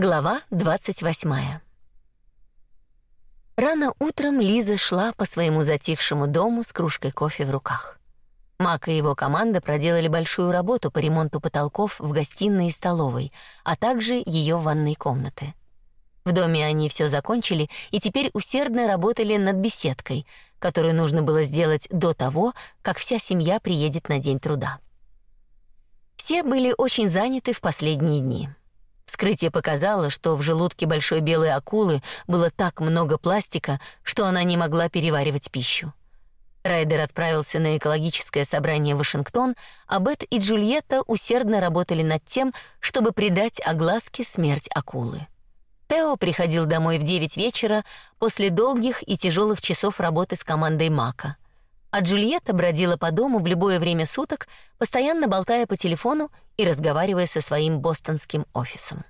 Глава 28. Рано утром Лиза шла по своему затихшему дому с кружкой кофе в руках. Мак и его команда проделали большую работу по ремонту потолков в гостиной и столовой, а также ее ванной комнаты. В доме они все закончили и теперь усердно работали над беседкой, которую нужно было сделать до того, как вся семья приедет на день труда. Все были очень заняты в последние дни. Вскрытие показало, что в желудке большой белой акулы было так много пластика, что она не могла переваривать пищу. Райдер отправился на экологическое собрание в Вашингтон, а Бет и Джульетта усердно работали над тем, чтобы придать огласке смерть акулы. Тео приходил домой в 9 вечера после долгих и тяжелых часов работы с командой Мака — а Джульетта бродила по дому в любое время суток, постоянно болтая по телефону и разговаривая со своим бостонским офисом.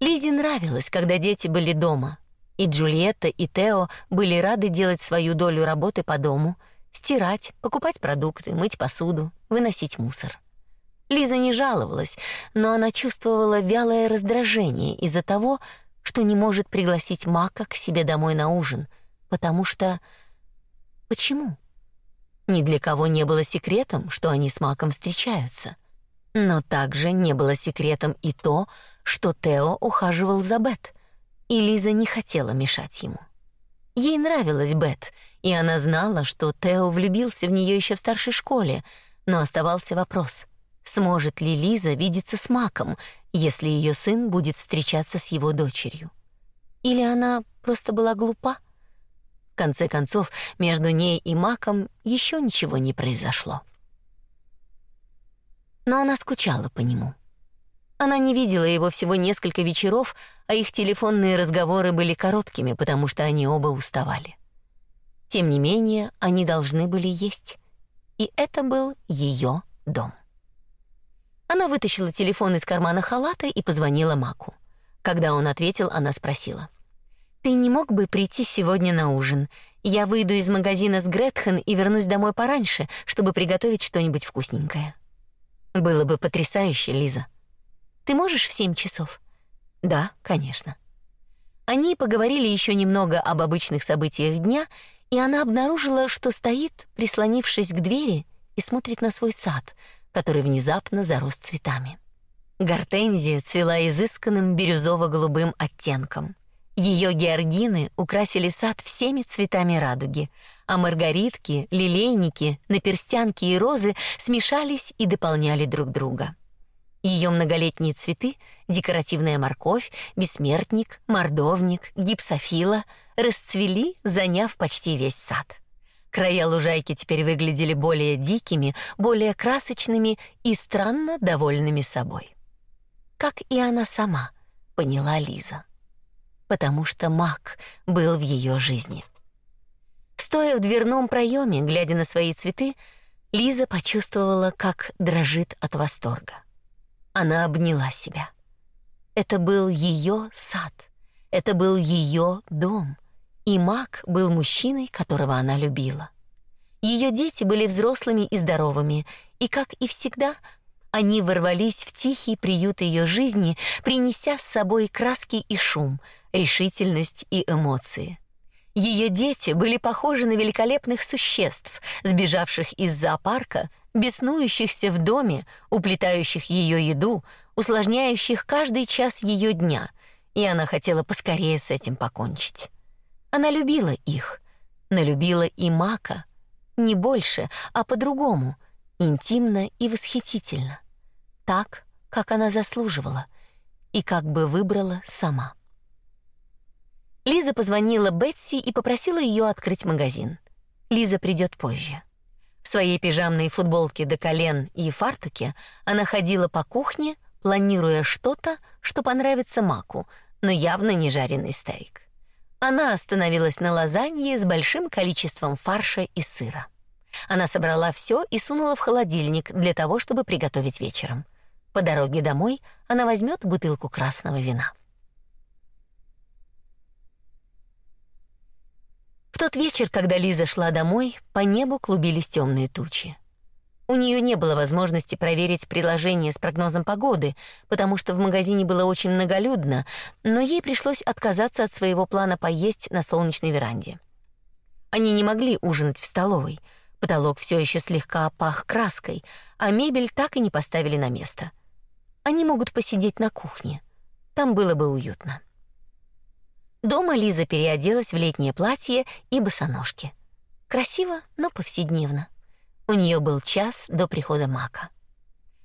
Лизе нравилось, когда дети были дома, и Джульетта и Тео были рады делать свою долю работы по дому, стирать, покупать продукты, мыть посуду, выносить мусор. Лиза не жаловалась, но она чувствовала вялое раздражение из-за того, что не может пригласить Мака к себе домой на ужин, потому что Почему? Ни для кого не было секретом, что они с Маком встречаются. Но также не было секретом и то, что Тео ухаживал за Бет, и Лиза не хотела мешать ему. Ей нравилась Бет, и она знала, что Тео влюбился в нее еще в старшей школе, но оставался вопрос: сможет ли Лиза видеться с Маком, если ее сын будет встречаться с его дочерью? Или она просто была глупа? Конце концов, между ней и Маком еще ничего не произошло. Но она скучала по нему. Она не видела его всего несколько вечеров, а их телефонные разговоры были короткими, потому что они оба уставали. Тем не менее, они должны были есть. И это был ее дом. Она вытащила телефон из кармана халата и позвонила Маку. Когда он ответил, она спросила: ты не мог бы прийти сегодня на ужин? Я выйду из магазина с Гретхен и вернусь домой пораньше, чтобы приготовить что-нибудь вкусненькое. Было бы потрясающе, Лиза. Ты можешь в семь часов? Да, конечно. Они поговорили еще немного об обычных событиях дня, и она обнаружила, что стоит, прислонившись к двери, и смотрит на свой сад, который внезапно зарос цветами. Гортензия цвела изысканным бирюзово-голубым оттенком. Ее георгины украсили сад всеми цветами радуги, а маргаритки, лилейники, наперстянки и розы смешались и дополняли друг друга. Ее многолетние цветы — декоративная морковь, бессмертник, мордовник, гипсофила — расцвели, заняв почти весь сад. Края лужайки теперь выглядели более дикими, более красочными и странно довольными собой. Как и она сама, поняла Лиза потому что Мак был в ее жизни. Стоя в дверном проеме, глядя на свои цветы, Лиза почувствовала, как дрожит от восторга. Она обняла себя. Это был ее сад, это был ее дом, и Мак был мужчиной, которого она любила. Ее дети были взрослыми и здоровыми, и, как и всегда, они ворвались в тихий приют ее жизни, принеся с собой краски и шум — решительность и эмоции. Ее дети были похожи на великолепных существ, сбежавших из зоопарка, беснующихся в доме, уплетающих ее еду, усложняющих каждый час ее дня, и она хотела поскорее с этим покончить. Она любила их, но любила и Мака, не больше, а по-другому, интимно и восхитительно, так, как она заслуживала и как бы выбрала сама. Лиза позвонила Бетси и попросила ее открыть магазин. Лиза придет позже. В своей пижамной футболке до колен и фартуке она ходила по кухне, планируя что-то, что понравится Маку, но явно не жареный стейк. Она остановилась на лазанье с большим количеством фарша и сыра. Она собрала все и сунула в холодильник для того, чтобы приготовить вечером. По дороге домой она возьмет бутылку красного вина. В тот вечер, когда Лиза шла домой, по небу клубились темные тучи. У нее не было возможности проверить приложение с прогнозом погоды, потому что в магазине было очень многолюдно, но ей пришлось отказаться от своего плана поесть на солнечной веранде. Они не могли ужинать в столовой. Потолок все еще слегка пах краской, а мебель так и не поставили на место. Они могут посидеть на кухне. Там было бы уютно. Дома Лиза переоделась в летнее платье и босоножки. Красиво, но повседневно. У нее был час до прихода Мака.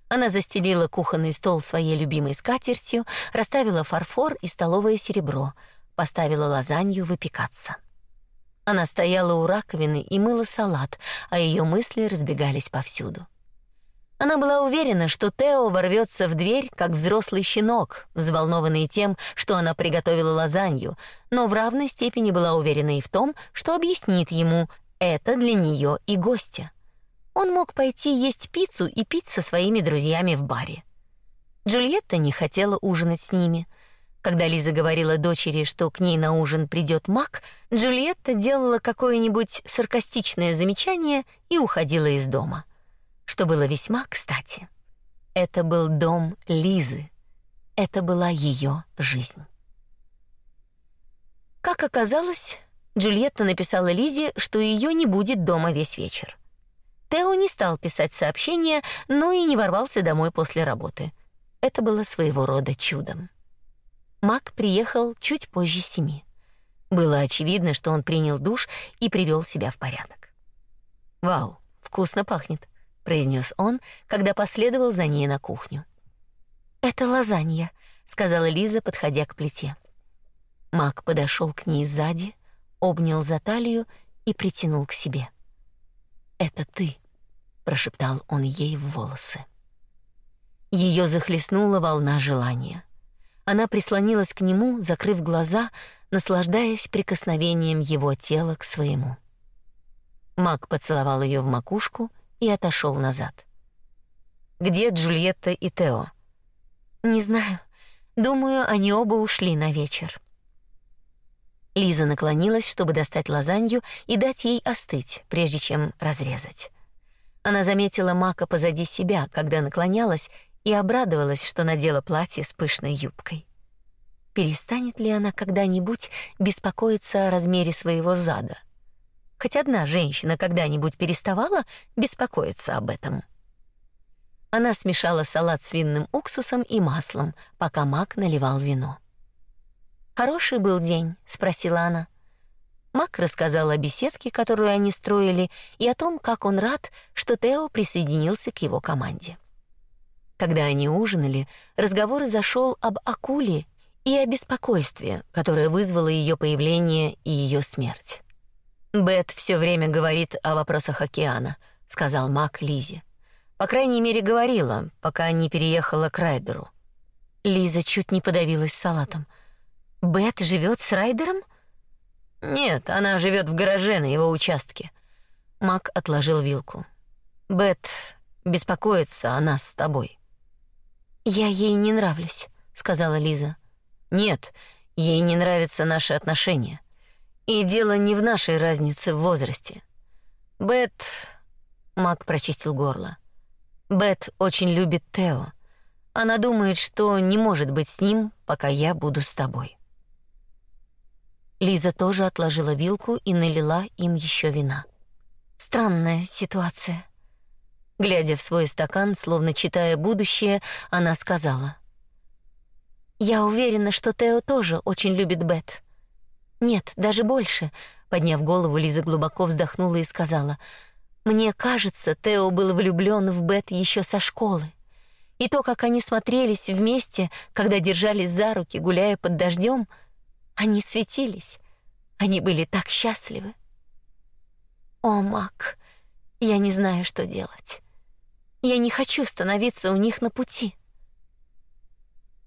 Она застелила кухонный стол своей любимой скатертью, расставила фарфор и столовое серебро, поставила лазанью выпекаться. Она стояла у раковины и мыла салат, а ее мысли разбегались повсюду. Она была уверена, что Тео ворвется в дверь, как взрослый щенок, взволнованный тем, что она приготовила лазанью, но в равной степени была уверена и в том, что объяснит ему, это для нее и гостя он мог пойти есть пиццу и пить со своими друзьями в баре. Джульетта не хотела ужинать с ними. Когда Лиза говорила дочери, что к ней на ужин придет Мак, Джульетта делала какое-нибудь саркастичное замечание и уходила из дома. Что было весьма кстати. Это был дом Лизы. Это была ее жизнь. Как оказалось, Джульетта написала Лизе, что ее не будет дома весь вечер. Тео не стал писать сообщения, но и не ворвался домой после работы. Это было своего рода чудом. Мак приехал чуть позже семи. Было очевидно, что он принял душ и привел себя в порядок. «Вау, вкусно пахнет», — произнес он, когда последовал за ней на кухню. «Это лазанья», — сказала Лиза, подходя к плите. Мак подошел к ней сзади, обнял за талию и притянул к себе. Это ты, прошептал он ей в волосы. Ее захлестнула волна желания. Она прислонилась к нему, закрыв глаза, наслаждаясь прикосновением его тела к своему. Мак поцеловал ее в макушку и отошел назад. Где Джульетта и Тео? Не знаю. Думаю, они оба ушли на вечер. Лиза наклонилась, чтобы достать лазанью и дать ей остыть, прежде чем разрезать. Она заметила Мака позади себя, когда наклонялась, и обрадовалась, что надела платье с пышной юбкой. Перестанет ли она когда-нибудь беспокоиться о размере своего зада? Хоть одна женщина когда-нибудь переставала беспокоиться об этом. Она смешала салат с винным уксусом и маслом, пока Мак наливал вино. Хороший был день, спросила она. Мак рассказал о беседке, которую они строили, и о том, как он рад, что Тео присоединился к его команде. Когда они ужинали, разговор зашел об акуле и о беспокойстве, которое вызвало ее появление и ее смерть. Бет все время говорит о вопросах океана, сказал Мак Лизе. По крайней мере, говорила, пока не переехала к Райдеру. Лиза чуть не подавилась салатом. Бет живет с Райдером? Нет, она живет в гараже на его участке. Мак отложил вилку. Бет беспокоится о нас с тобой. Я ей не нравлюсь, сказала Лиза. Нет, ей не нравятся наши отношения. И дело не в нашей разнице в возрасте. Бет Мак прочистил горло. Бет очень любит Тео. Она думает, что не может быть с ним, пока я буду с тобой. Лиза тоже отложила вилку и налила им еще вина. Странная ситуация. Глядя в свой стакан, словно читая будущее, она сказала: "Я уверена, что Тео тоже очень любит Бет. Нет, даже больше". Подняв голову, Лиза глубоко вздохнула и сказала: "Мне кажется, Тео был влюблен в Бет еще со школы. И то, как они смотрелись вместе, когда держались за руки, гуляя под дождем, — они светились. Они были так счастливы. О, Мак, я не знаю, что делать. Я не хочу становиться у них на пути.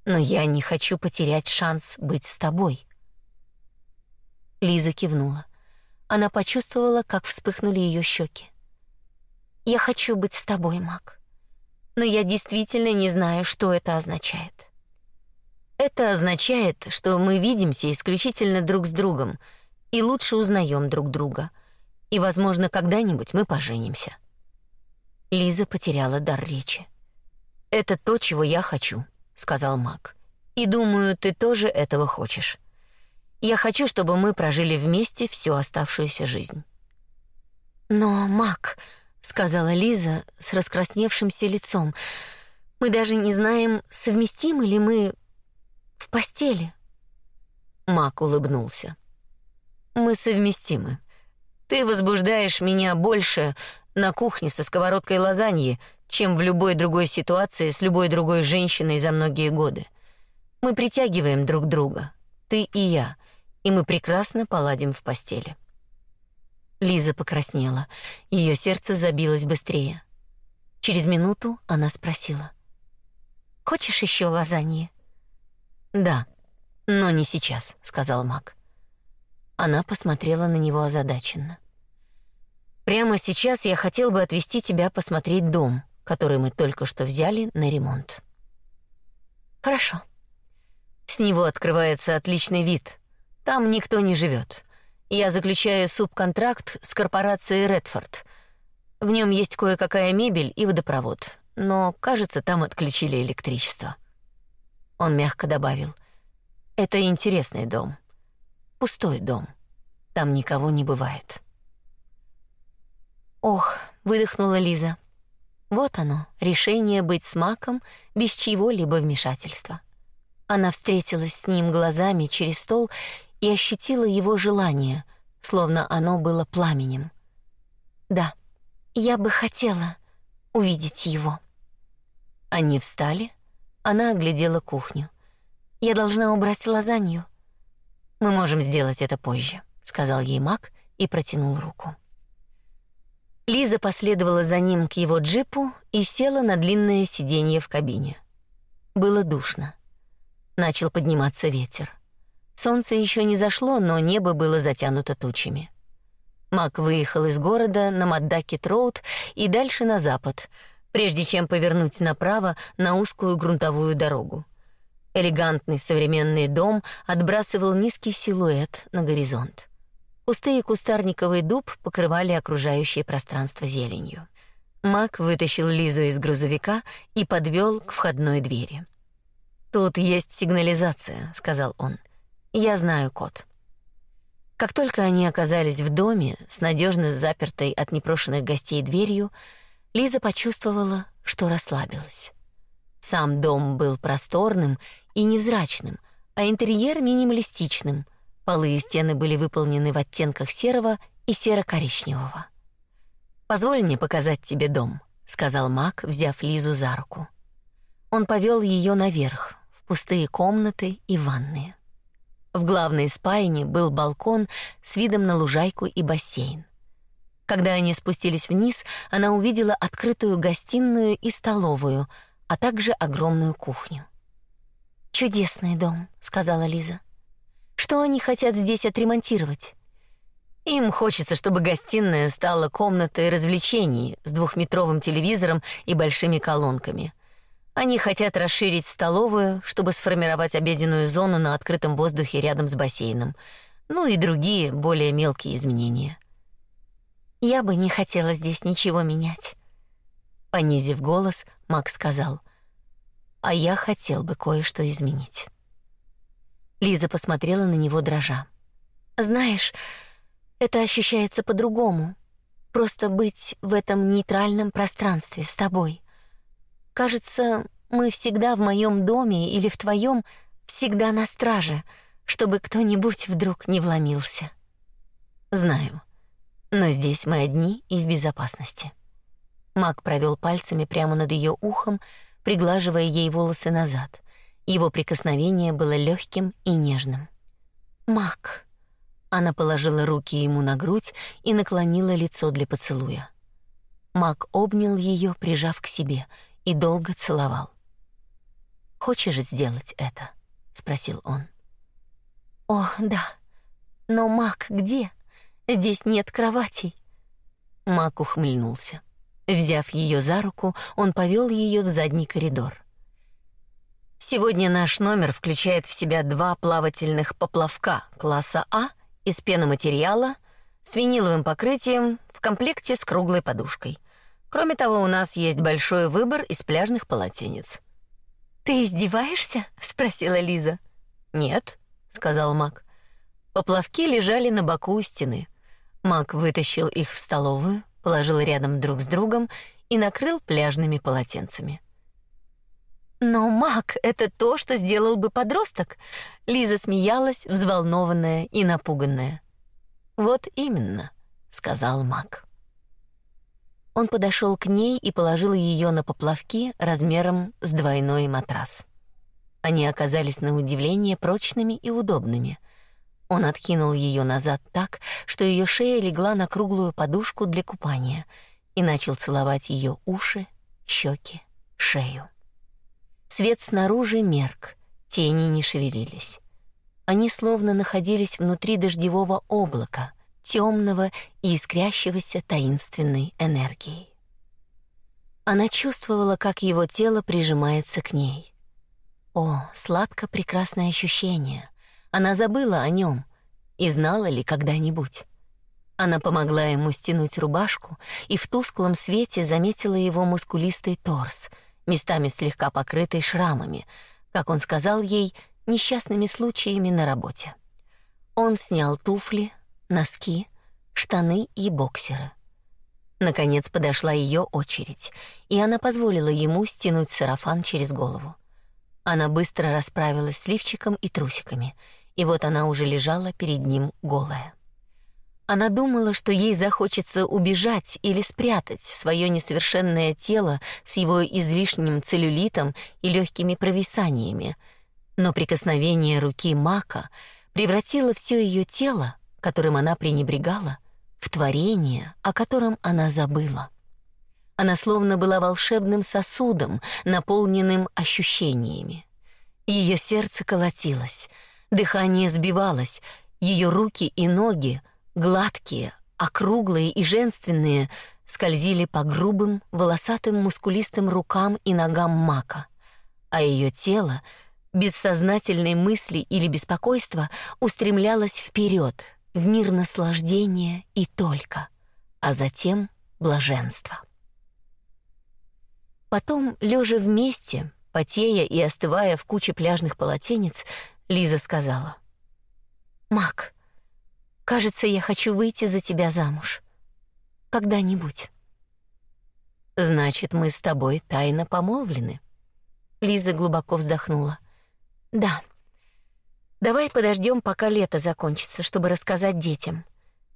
Но я не хочу потерять шанс быть с тобой. Лиза кивнула. Она почувствовала, как вспыхнули ее щеки. Я хочу быть с тобой, Мак. Но я действительно не знаю, что это означает. Это означает, что мы видимся исключительно друг с другом и лучше узнаем друг друга. И, возможно, когда-нибудь мы поженимся. Лиза потеряла дар речи. «Это то, чего я хочу», — сказал Мак. «И думаю, ты тоже этого хочешь. Я хочу, чтобы мы прожили вместе всю оставшуюся жизнь». «Но, Мак», — сказала Лиза с раскрасневшимся лицом, — «мы даже не знаем, совместимы ли мы в постели». Мак улыбнулся. «Мы совместимы. Ты возбуждаешь меня больше на кухне со сковородкой лазаньи, чем в любой другой ситуации с любой другой женщиной за многие годы. Мы притягиваем друг друга, ты и я, и мы прекрасно поладим в постели. Лиза покраснела, ее сердце забилось быстрее. Через минуту она спросила: "Хочешь еще лазаньи?" "Да, но не сейчас", сказал Мак. Она посмотрела на него озадаченно. Прямо сейчас я хотел бы отвезти тебя посмотреть дом, который мы только что взяли на ремонт. Хорошо. С него открывается отличный вид. Там никто не живет. Я заключаю субконтракт с корпорацией Редфорд. В нем есть кое-какая мебель и водопровод, но, кажется, там отключили электричество. Он мягко добавил: "Это интересный дом. Пустой дом. Там никого не бывает". Ох, выдохнула Лиза. Вот оно, решение быть с Маком без чьего-либо вмешательства. Она встретилась с ним глазами через стол и ощутила его желание, словно оно было пламенем. Да, я бы хотела увидеть его. Они встали, она оглядела кухню. Я должна убрать лазанью. Мы можем сделать это позже, сказал ей Мак и протянул руку. Лиза последовала за ним к его джипу и села на длинное сиденье в кабине. Было душно. Начал подниматься ветер. Солнце еще не зашло, но небо было затянуто тучами. Мак выехал из города на Маддакет-роуд и дальше на запад, прежде чем повернуть направо на узкую грунтовую дорогу. Элегантный современный дом отбрасывал низкий силуэт на горизонт. Кусты и кустарниковый дуб покрывали окружающее пространство зеленью. Мак вытащил Лизу из грузовика и подвел к входной двери. «Тут есть сигнализация», — сказал он. «Я знаю код». Как только они оказались в доме с надежно запертой от непрошенных гостей дверью, Лиза почувствовала, что расслабилась. Сам дом был просторным и невзрачным, а интерьер минималистичным — Полы и стены были выполнены в оттенках серого и серо-коричневого. «Позволь мне показать тебе дом», — сказал Мак, взяв Лизу за руку. Он повел ее наверх, в пустые комнаты и ванные. В главной спальне был балкон с видом на лужайку и бассейн. Когда они спустились вниз, она увидела открытую гостиную и столовую, а также огромную кухню. «Чудесный дом», — сказала Лиза. Что они хотят здесь отремонтировать? Им хочется, чтобы гостиная стала комнатой развлечений с двухметровым телевизором и большими колонками. Они хотят расширить столовую, чтобы сформировать обеденную зону на открытом воздухе рядом с бассейном. Ну и другие, более мелкие изменения. Я бы не хотела здесь ничего менять. Понизив голос, Макс сказал: "А я хотел бы кое-что изменить". Лиза посмотрела на него дрожа. Знаешь, это ощущается по-другому. Просто быть в этом нейтральном пространстве с тобой. Кажется, мы всегда в моем доме или в твоем, всегда на страже, чтобы кто-нибудь вдруг не вломился. Знаю. Но здесь мы одни и в безопасности. Мак провел пальцами прямо над ее ухом, приглаживая ей волосы назад. Его прикосновение было легким и нежным. Мак. Она положила руки ему на грудь и наклонила лицо для поцелуя. Мак обнял ее, прижав к себе, и долго целовал. Хочешь сделать это? спросил он. О, да. Но Мак где? Здесь нет кроватей. Мак ухмыльнулся. Взяв ее за руку, он повел ее в задний коридор. Сегодня наш номер включает в себя два плавательных поплавка класса А из пеноматериала с виниловым покрытием в комплекте с круглой подушкой. Кроме того, у нас есть большой выбор из пляжных полотенец. Ты издеваешься? спросила Лиза. Нет, сказал Мак. Поплавки лежали на боку у стены. Мак вытащил их в столовую, положил рядом друг с другом и накрыл пляжными полотенцами. Но Мак это то, что сделал бы подросток. Лиза смеялась, взволнованная и напуганная. Вот именно, сказал Мак. Он подошел к ней и положил ее на поплавки размером с двойной матрас. Они оказались на удивление прочными и удобными. Он откинул ее назад так, что ее шея легла на круглую подушку для купания, и начал целовать ее уши, щеки, шею. Свет снаружи мерк, тени не шевелились. Они словно находились внутри дождевого облака, темного и искрящегося таинственной энергией. Она чувствовала, как его тело прижимается к ней. О, сладко-прекрасное ощущение. Она забыла о нем и знала ли когда-нибудь. Она помогла ему стянуть рубашку и в тусклом свете заметила его мускулистый торс, местами слегка покрытый шрамами, как он сказал ей, несчастными случаями на работе. Он снял туфли, носки, штаны и боксеры. Наконец подошла ее очередь, и она позволила ему стянуть сарафан через голову. Она быстро расправилась с лифчиком и трусиками, и вот она уже лежала перед ним голая. Она думала, что ей захочется убежать или спрятать свое несовершенное тело с его излишним целлюлитом и легкими провисаниями, но прикосновение руки Мака превратило все ее тело которым она пренебрегала, в творение, о котором она забыла. Она словно была волшебным сосудом, наполненным ощущениями. Ее сердце колотилось, дыхание сбивалось, ее руки и ноги, гладкие, округлые и женственные, скользили по грубым, волосатым, мускулистым рукам и ногам Мака, а ее тело, без сознательной мысли или беспокойства, устремлялось вперед, в мир наслаждения и только, а затем блаженство. Потом, лежа вместе, потея и остывая в куче пляжных полотенец, Лиза сказала: "Мак, кажется, я хочу выйти за тебя замуж. Когда-нибудь". Значит, мы с тобой тайно помолвлены. Лиза глубоко вздохнула. Да. Давай подождем, пока лето закончится, чтобы рассказать детям.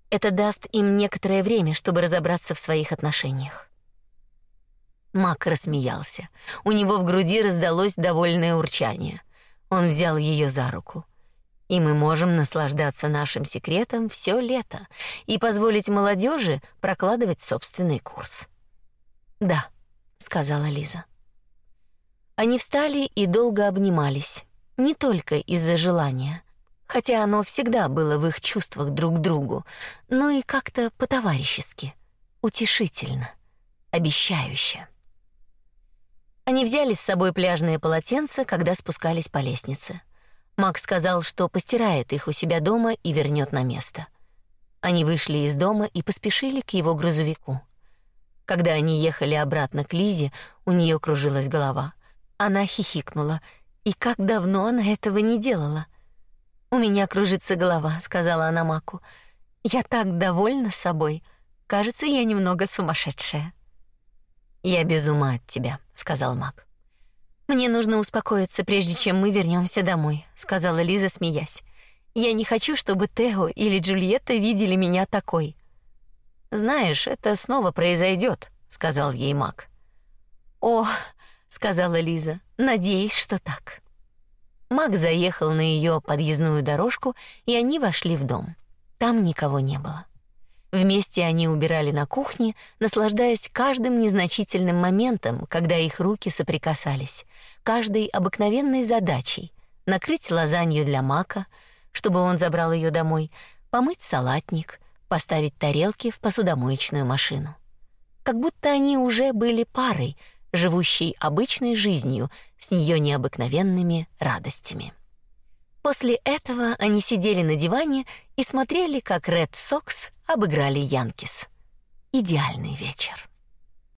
Это даст им некоторое время, чтобы разобраться в своих отношениях. Мак рассмеялся. У него в груди раздалось довольное урчание. Он взял ее за руку. И мы можем наслаждаться нашим секретом все лето и позволить молодежи прокладывать собственный курс. Да, сказала Лиза. Они встали и долго обнимались не только из-за желания, хотя оно всегда было в их чувствах друг к другу, но и как-то по-товарищески, утешительно, обещающе. Они взяли с собой пляжные полотенца, когда спускались по лестнице. Макс сказал, что постирает их у себя дома и вернет на место. Они вышли из дома и поспешили к его грузовику. Когда они ехали обратно к Лизе, у нее кружилась голова. Она хихикнула и как давно она этого не делала? У меня кружится голова, сказала она Маку. Я так довольна собой. Кажется, я немного сумасшедшая. Я без ума от тебя, сказал Мак. Мне нужно успокоиться, прежде чем мы вернемся домой, сказала Лиза, смеясь. Я не хочу, чтобы Тео или Джульетта видели меня такой. Знаешь, это снова произойдет, сказал ей Мак. О, сказала Лиза. Надеюсь, что так. Мак заехал на ее подъездную дорожку, и они вошли в дом. Там никого не было. Вместе они убирали на кухне, наслаждаясь каждым незначительным моментом, когда их руки соприкасались, каждой обыкновенной задачей: накрыть лазанью для Мака, чтобы он забрал ее домой, помыть салатник, поставить тарелки в посудомоечную машину. Как будто они уже были парой, живущей обычной жизнью с ее необыкновенными радостями. После этого они сидели на диване и смотрели, как Ред Сокс обыграли Янкис. Идеальный вечер.